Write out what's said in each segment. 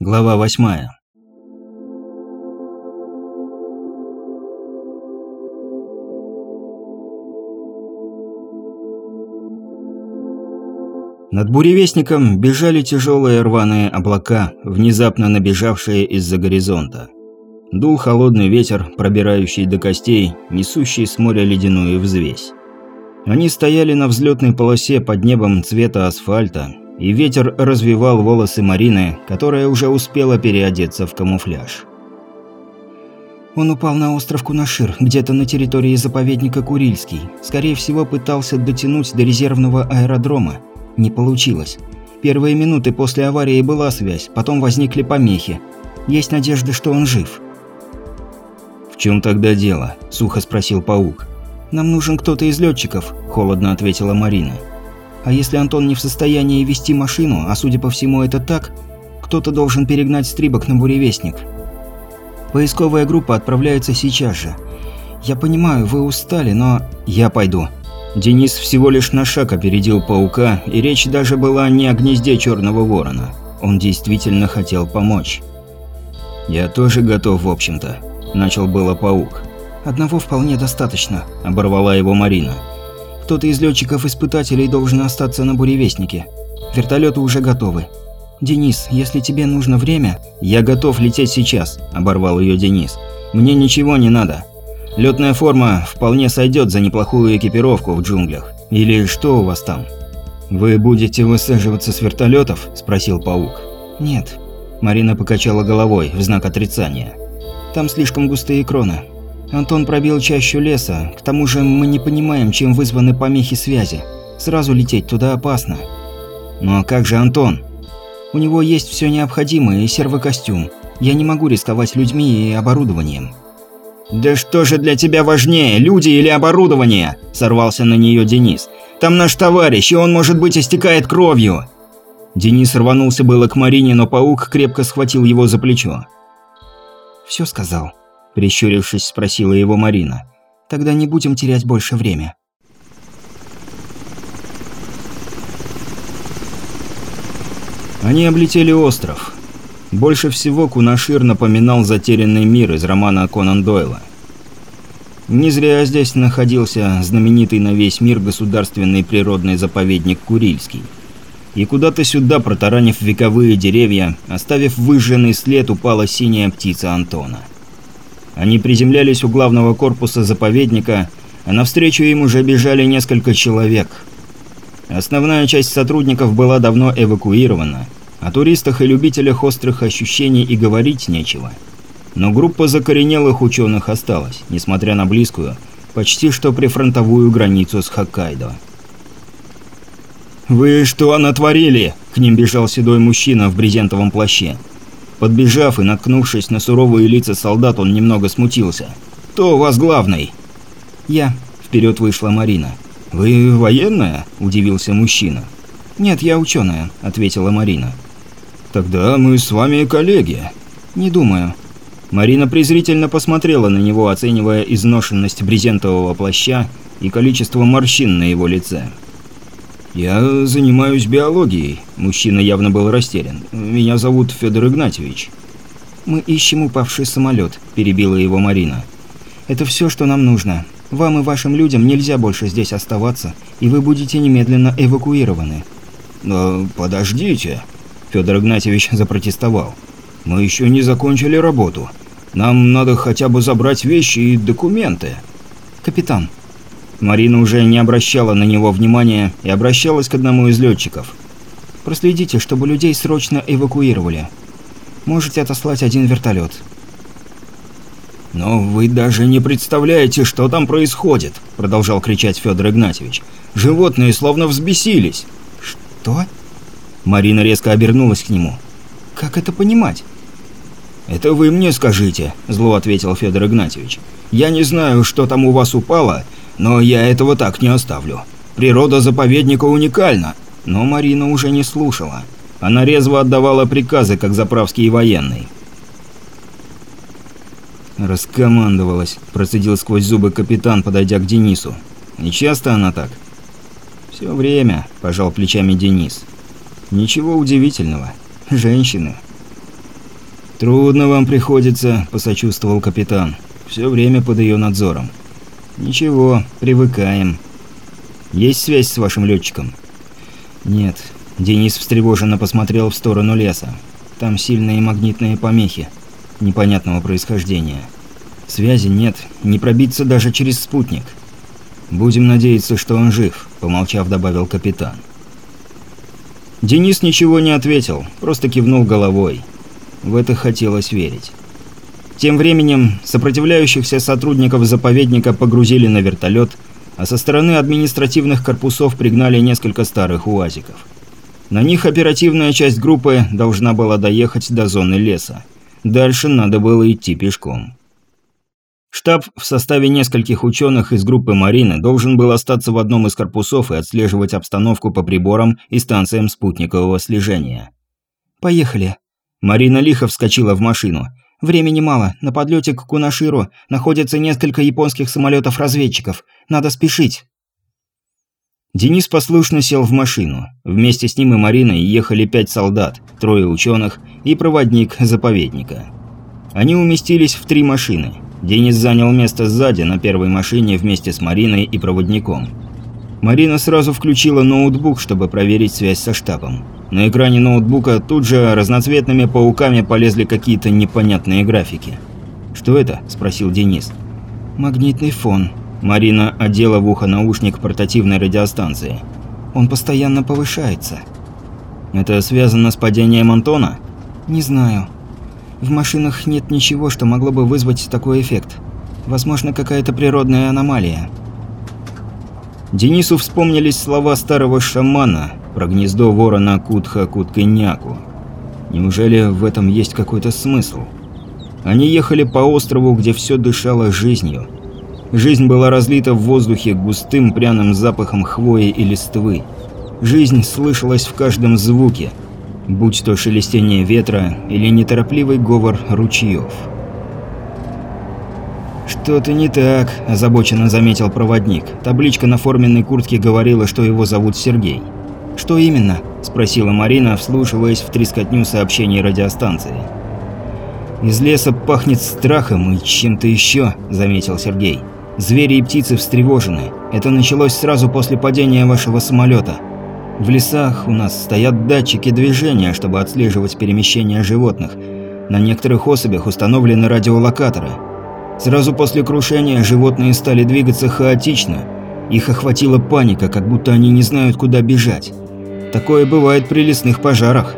Глава восьмая. Над буревестником бежали тяжелые рваные облака, внезапно набежавшие из-за горизонта. Дул холодный ветер, пробирающий до костей, несущий с моря ледяную взвесь. Они стояли на взлетной полосе под небом цвета асфальта, и ветер развивал волосы Марины, которая уже успела переодеться в камуфляж. Он упал на остров Кунашир, где-то на территории заповедника Курильский. Скорее всего, пытался дотянуть до резервного аэродрома. Не получилось. Первые минуты после аварии была связь, потом возникли помехи. Есть надежда, что он жив. «В чем тогда дело?» – сухо спросил паук. «Нам нужен кто-то из летчиков», – холодно ответила Марина. «А если Антон не в состоянии вести машину, а судя по всему это так, кто-то должен перегнать стрибок на буревестник. Поисковая группа отправляется сейчас же. Я понимаю, вы устали, но я пойду. Денис всего лишь на шаг опередил паука, и речь даже была не о гнезде черного ворона. Он действительно хотел помочь. «Я тоже готов, в общем-то», – начал было паук. «Одного вполне достаточно», – оборвала его Марина. «Кто-то из летчиков-испытателей должен остаться на буревестнике. Вертолеты уже готовы. Денис, если тебе нужно время...» «Я готов лететь сейчас», – оборвал ее Денис. «Мне ничего не надо. Летная форма вполне сойдет за неплохую экипировку в джунглях. Или что у вас там? Вы будете высаживаться с вертолетов? спросил паук. Нет. Марина покачала головой в знак отрицания. Там слишком густые кроны. Антон пробил чащу леса, к тому же мы не понимаем, чем вызваны помехи связи. Сразу лететь туда опасно. Но как же Антон? У него есть все необходимое и сервокостюм. Я не могу рисковать людьми и оборудованием. «Да что же для тебя важнее, люди или оборудование?» – сорвался на нее Денис. «Там наш товарищ, и он, может быть, истекает кровью!» Денис рванулся было к Марине, но паук крепко схватил его за плечо. «Все сказал», – прищурившись, спросила его Марина. «Тогда не будем терять больше время». Они облетели остров. Больше всего Кунашир напоминал затерянный мир из романа Конан Дойла. Не зря здесь находился знаменитый на весь мир государственный природный заповедник Курильский. И куда-то сюда, протаранив вековые деревья, оставив выжженный след, упала синяя птица Антона. Они приземлялись у главного корпуса заповедника, а навстречу им уже бежали несколько человек. Основная часть сотрудников была давно эвакуирована – о туристах и любителях острых ощущений и говорить нечего. Но группа закоренелых ученых осталась, несмотря на близкую, почти что прифронтовую границу с Хоккайдо. «Вы что натворили?» – к ним бежал седой мужчина в брезентовом плаще. Подбежав и наткнувшись на суровые лица солдат, он немного смутился. «Кто у вас главный?» «Я», – вперед вышла Марина. «Вы военная?» – удивился мужчина. «Нет, я ученая», – ответила Марина. «Тогда мы с вами коллеги». «Не думаю». Марина презрительно посмотрела на него, оценивая изношенность брезентового плаща и количество морщин на его лице. «Я занимаюсь биологией». Мужчина явно был растерян. «Меня зовут Федор Игнатьевич». «Мы ищем упавший самолет», – перебила его Марина. «Это все, что нам нужно. Вам и вашим людям нельзя больше здесь оставаться, и вы будете немедленно эвакуированы». «Но подождите», Федор Игнатьевич запротестовал. «Мы еще не закончили работу. Нам надо хотя бы забрать вещи и документы». «Капитан». Марина уже не обращала на него внимания и обращалась к одному из летчиков. «Проследите, чтобы людей срочно эвакуировали. Можете отослать один вертолет». «Но вы даже не представляете, что там происходит», – продолжал кричать Федор Игнатьевич. «Животные словно взбесились». «Что?» Марина резко обернулась к нему. «Как это понимать?» «Это вы мне скажите», – зло ответил Федор Игнатьевич. «Я не знаю, что там у вас упало, но я этого так не оставлю. Природа заповедника уникальна». Но Марина уже не слушала. Она резво отдавала приказы, как заправский военный. «Раскомандовалась», – процедил сквозь зубы капитан, подойдя к Денису. «Не часто она так?» «Все время», – пожал плечами Денис. Ничего удивительного. Женщины. «Трудно вам приходится», – посочувствовал капитан. «Все время под ее надзором». «Ничего, привыкаем». «Есть связь с вашим летчиком?» «Нет». Денис встревоженно посмотрел в сторону леса. «Там сильные магнитные помехи. Непонятного происхождения. Связи нет, не пробиться даже через спутник». «Будем надеяться, что он жив», – помолчав, добавил капитан. Денис ничего не ответил, просто кивнул головой. В это хотелось верить. Тем временем сопротивляющихся сотрудников заповедника погрузили на вертолет, а со стороны административных корпусов пригнали несколько старых уазиков. На них оперативная часть группы должна была доехать до зоны леса. Дальше надо было идти пешком. Штаб в составе нескольких ученых из группы Марины должен был остаться в одном из корпусов и отслеживать обстановку по приборам и станциям спутникового слежения. «Поехали». Марина лихо вскочила в машину. «Времени мало. На подлете к Кунаширу находится несколько японских самолетов-разведчиков. Надо спешить». Денис послушно сел в машину. Вместе с ним и Мариной ехали пять солдат, трое ученых и проводник заповедника. Они уместились в три машины – Денис занял место сзади на первой машине вместе с Мариной и проводником. Марина сразу включила ноутбук, чтобы проверить связь со штабом. На экране ноутбука тут же разноцветными пауками полезли какие-то непонятные графики. «Что это?» – спросил Денис. «Магнитный фон». Марина одела в ухо наушник портативной радиостанции. «Он постоянно повышается». «Это связано с падением Антона?» «Не знаю. В машинах нет ничего, что могло бы вызвать такой эффект. Возможно, какая-то природная аномалия. Денису вспомнились слова старого шамана про гнездо ворона Кутха-Куткайняку. Неужели в этом есть какой-то смысл? Они ехали по острову, где все дышало жизнью. Жизнь была разлита в воздухе густым пряным запахом хвои и листвы. Жизнь слышалась в каждом звуке – будь то шелестение ветра или неторопливый говор ручьев. «Что-то не так», – озабоченно заметил проводник. Табличка на форменной куртке говорила, что его зовут Сергей. «Что именно?» – спросила Марина, вслушиваясь в трескотню сообщений радиостанции. «Из леса пахнет страхом и чем-то еще», – заметил Сергей. «Звери и птицы встревожены. Это началось сразу после падения вашего самолета. В лесах у нас стоят датчики движения, чтобы отслеживать перемещение животных. На некоторых особях установлены радиолокаторы. Сразу после крушения животные стали двигаться хаотично. Их охватила паника, как будто они не знают, куда бежать. Такое бывает при лесных пожарах.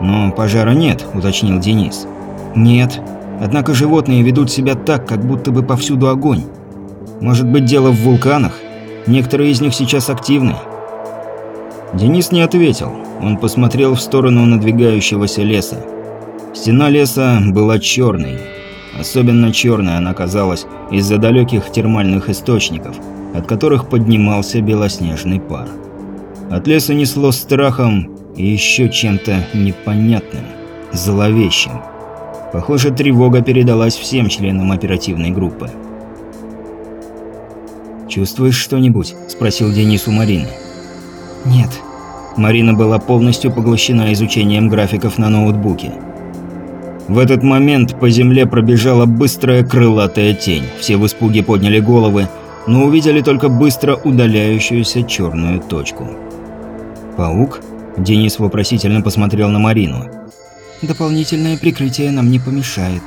«Но пожара нет», – уточнил Денис. «Нет. Однако животные ведут себя так, как будто бы повсюду огонь. Может быть, дело в вулканах? Некоторые из них сейчас активны, Денис не ответил. Он посмотрел в сторону надвигающегося леса. Стена леса была черной. Особенно черной она казалась из-за далеких термальных источников, от которых поднимался белоснежный пар. От леса несло страхом и еще чем-то непонятным, зловещим. Похоже, тревога передалась всем членам оперативной группы. «Чувствуешь что-нибудь?» – спросил Денис у Марины. «Нет». Марина была полностью поглощена изучением графиков на ноутбуке. В этот момент по земле пробежала быстрая крылатая тень. Все в испуге подняли головы, но увидели только быстро удаляющуюся черную точку. «Паук?» – Денис вопросительно посмотрел на Марину. «Дополнительное прикрытие нам не помешает»,